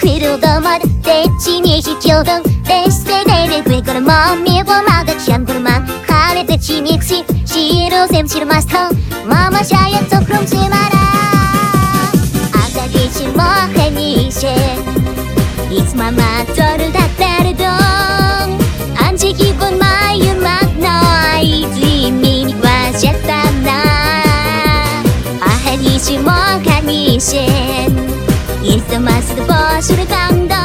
그리고만 대신이 지켜던 대시대를 그리고는 맘미워 마다치한 그만 하늘 대신 역시 시로 샘치로 마스터 마마 샤이어터 그럼지 마라 아다리지 뭐해니 이제 이스마 마더를 다 따르던 안지 기분 마이유 막 너의 드림이 와졌다 나 아하니지 뭐하니 이제 사실을 감당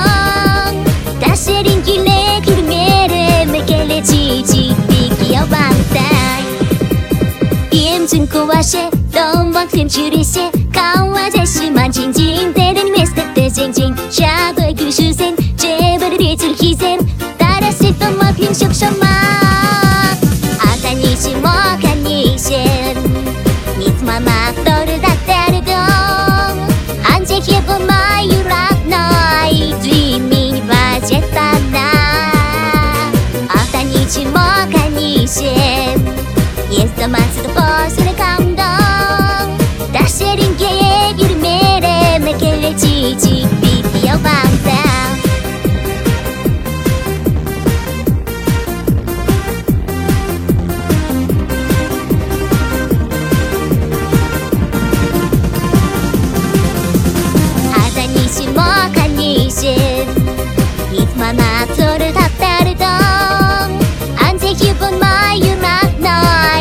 다시린 길에 기름에를 맥길래 지지비 끼어봤다 이엠증코와 쉐넌 만큼 줄이세 강화 자신만 징징 때는 웨스트 때 징징 샤도의 규슈센 제발을 잊을 희생 따라 쓸던 뭐 빙숍셔마 아다니시 뭐 가니신 니트마마 떠르다 때 미신입마앞서를 닥다르던 언제 기분 마유만 너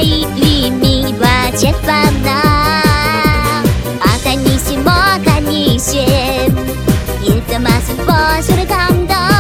의 의미와 재판나 바다 니신 뭐가 니신 일단마은버스를 감던